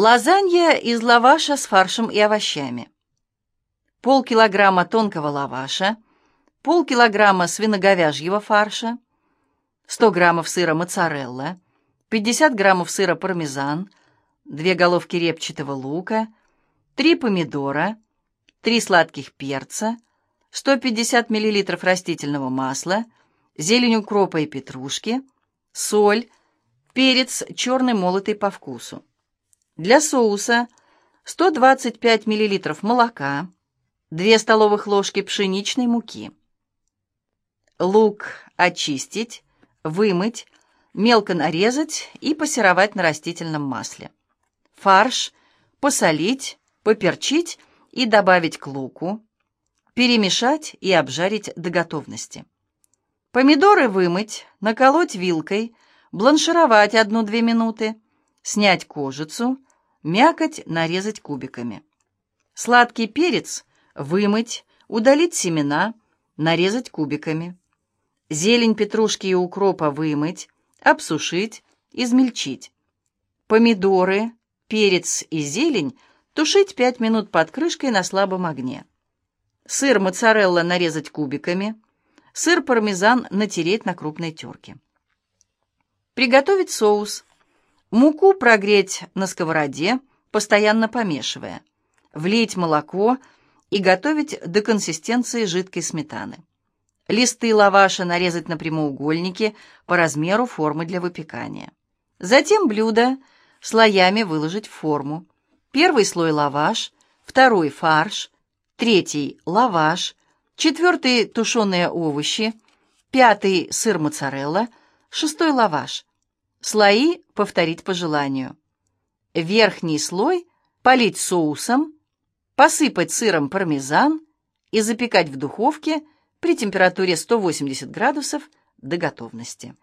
Лазанья из лаваша с фаршем и овощами. Полкилограмма тонкого лаваша, полкилограмма свиноговяжьего фарша, 100 граммов сыра моцарелла, 50 граммов сыра пармезан, 2 головки репчатого лука, 3 помидора, 3 сладких перца, 150 миллилитров растительного масла, зелень укропа и петрушки, соль, перец черный молотый по вкусу. Для соуса 125 мл молока, 2 столовых ложки пшеничной муки. Лук очистить, вымыть, мелко нарезать и пассеровать на растительном масле. Фарш посолить, поперчить и добавить к луку, перемешать и обжарить до готовности. Помидоры вымыть, наколоть вилкой, бланшировать 1-2 минуты, снять кожицу, Мякоть нарезать кубиками. Сладкий перец вымыть, удалить семена, нарезать кубиками. Зелень петрушки и укропа вымыть, обсушить, измельчить. Помидоры, перец и зелень тушить 5 минут под крышкой на слабом огне. Сыр моцарелла нарезать кубиками. Сыр пармезан натереть на крупной терке. Приготовить соус. Муку прогреть на сковороде, постоянно помешивая. Влить молоко и готовить до консистенции жидкой сметаны. Листы лаваша нарезать на прямоугольники по размеру формы для выпекания. Затем блюдо слоями выложить в форму. Первый слой лаваш, второй фарш, третий лаваш, четвертый тушеные овощи, пятый сыр моцарелла, шестой лаваш. Слои повторить по желанию. Верхний слой полить соусом, посыпать сыром пармезан и запекать в духовке при температуре 180 градусов до готовности.